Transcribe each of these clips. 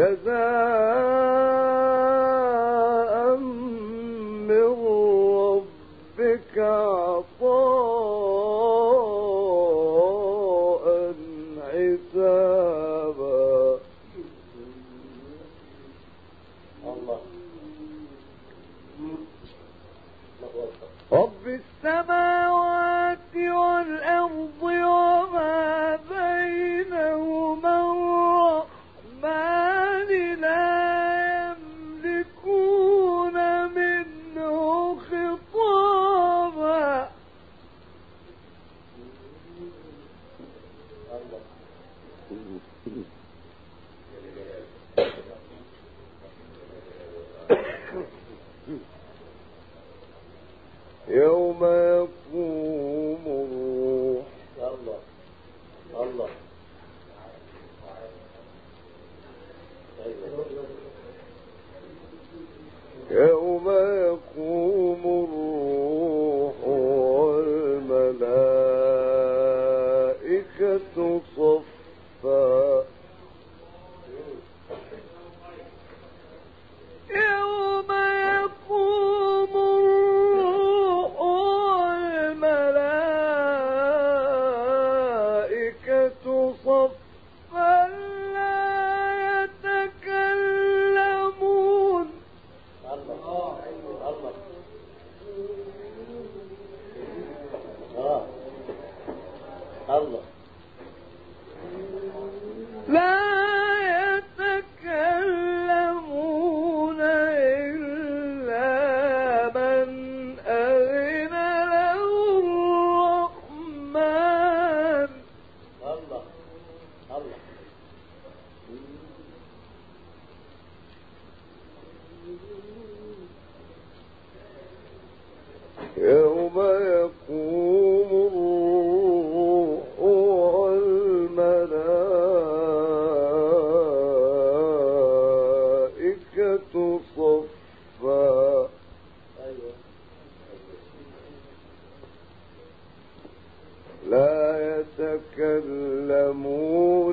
جزاء من ربك يوم يقوم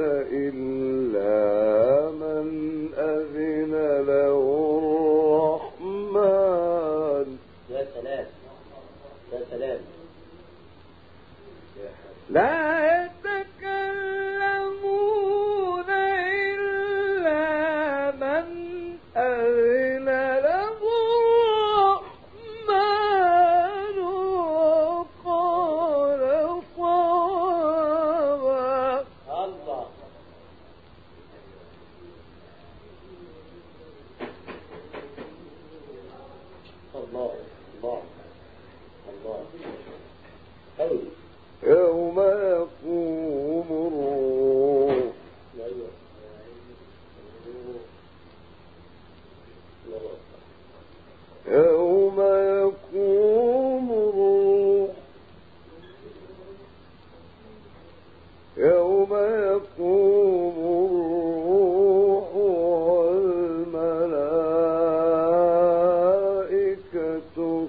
إلا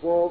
کو